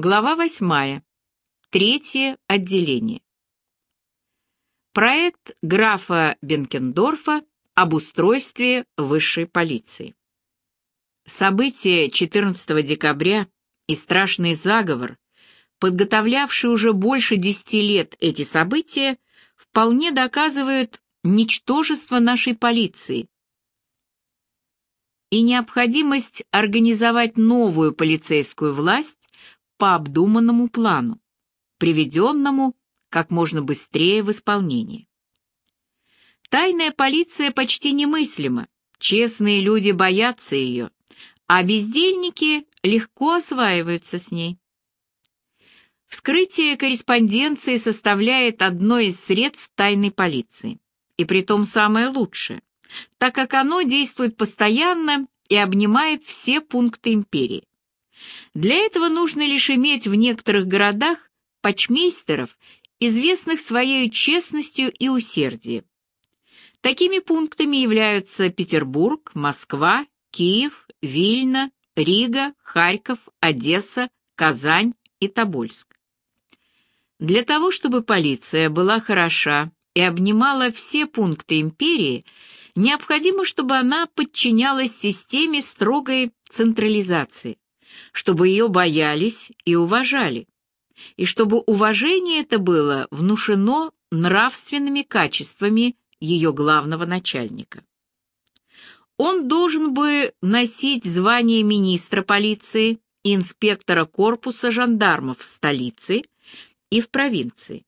Глава восьмая. Третье отделение. Проект графа Бенкендорфа об устройстве высшей полиции. События 14 декабря и страшный заговор, подготовлявший уже больше десяти лет эти события, вполне доказывают ничтожество нашей полиции и необходимость организовать новую полицейскую власть по обдуманному плану, приведенному как можно быстрее в исполнение. Тайная полиция почти немыслима, честные люди боятся ее, а бездельники легко осваиваются с ней. Вскрытие корреспонденции составляет одно из средств тайной полиции, и притом самое лучшее, так как оно действует постоянно и обнимает все пункты империи. Для этого нужно лишь иметь в некоторых городах почмейстеров, известных своей честностью и усердием. Такими пунктами являются Петербург, Москва, Киев, Вильна, Рига, Харьков, Одесса, Казань и Тобольск. Для того, чтобы полиция была хороша и обнимала все пункты империи, необходимо, чтобы она подчинялась системе строгой централизации, чтобы ее боялись и уважали, и чтобы уважение это было внушено нравственными качествами ее главного начальника. Он должен бы носить звание министра полиции инспектора корпуса жандармов в столице и в провинции.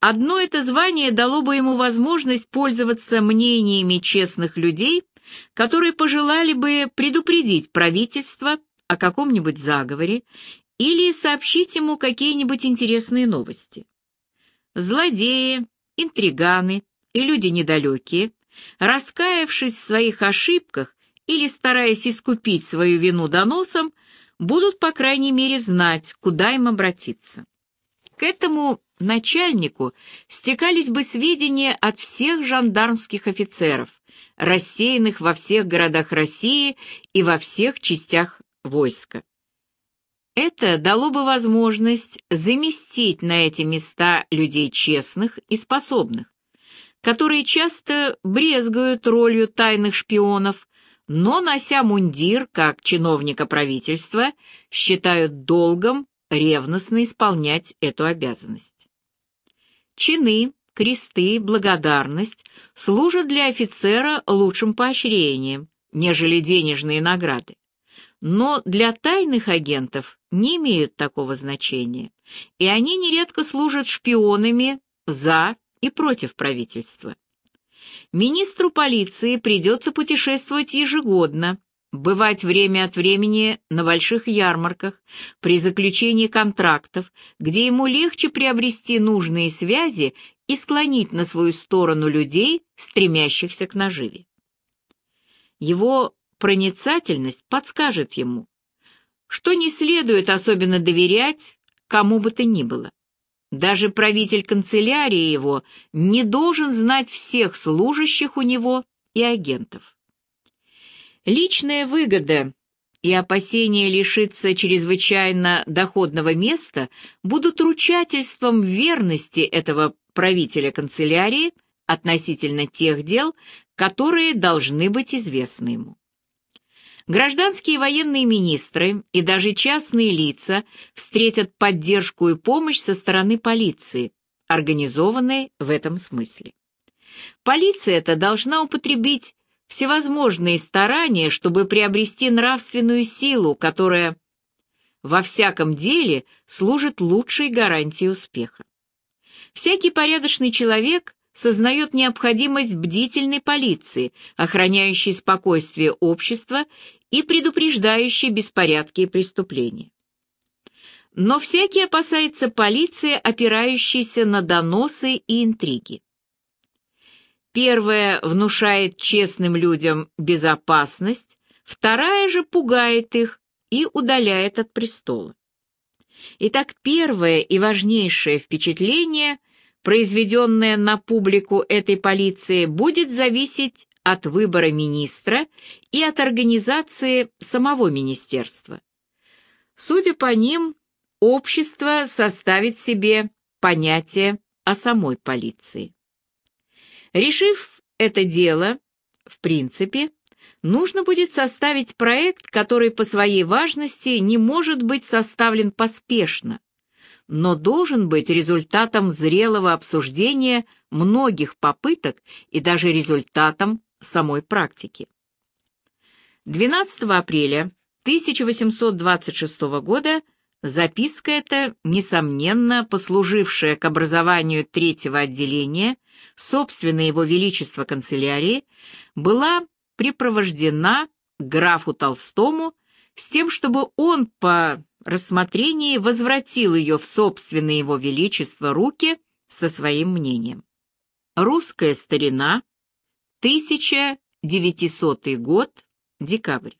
Одно это звание дало бы ему возможность пользоваться мнениями честных людей, которые пожелали бы предупредить правительство о каком-нибудь заговоре или сообщить ему какие-нибудь интересные новости. Злодеи, интриганы и люди недалекие, раскаявшись в своих ошибках или стараясь искупить свою вину доносом, будут, по крайней мере, знать, куда им обратиться. К этому начальнику стекались бы сведения от всех жандармских офицеров, рассеянных во всех городах России и во всех частях войска. Это дало бы возможность заместить на эти места людей честных и способных, которые часто брезгуют ролью тайных шпионов, но, нося мундир как чиновника правительства, считают долгом ревностно исполнять эту обязанность. Чины, кресты, благодарность служат для офицера лучшим поощрением, нежели денежные награды но для тайных агентов не имеют такого значения, и они нередко служат шпионами за и против правительства. Министру полиции придется путешествовать ежегодно, бывать время от времени на больших ярмарках, при заключении контрактов, где ему легче приобрести нужные связи и склонить на свою сторону людей, стремящихся к наживе. Его проницательность подскажет ему, что не следует особенно доверять кому бы то ни было. Даже правитель канцелярии его не должен знать всех служащих у него и агентов. Личная выгода и опасение лишиться чрезвычайно доходного места будут ручательством верности этого правителя канцелярии относительно тех дел, которые должны быть известны ему. Гражданские и военные министры и даже частные лица встретят поддержку и помощь со стороны полиции, организованной в этом смысле. Полиция эта должна употребить всевозможные старания, чтобы приобрести нравственную силу, которая во всяком деле служит лучшей гарантией успеха. Всякий порядочный человек сознает необходимость бдительной полиции, охраняющей спокойствие общества и предупреждающей беспорядки и преступления. Но всякий опасается полиции, опирающейся на доносы и интриги. Первая внушает честным людям безопасность, вторая же пугает их и удаляет от престола. Итак, первое и важнейшее впечатление – произведенная на публику этой полиции, будет зависеть от выбора министра и от организации самого министерства. Судя по ним, общество составит себе понятие о самой полиции. Решив это дело, в принципе, нужно будет составить проект, который по своей важности не может быть составлен поспешно, но должен быть результатом зрелого обсуждения многих попыток и даже результатом самой практики. 12 апреля 1826 года записка эта, несомненно послужившая к образованию третьего отделения, собственно его величества канцелярии, была припровождена графу Толстому с тем, чтобы он по рассмотрении возвратил ее в собственные его величество руки со своим мнением. Русская старина, 1900 год, декабрь.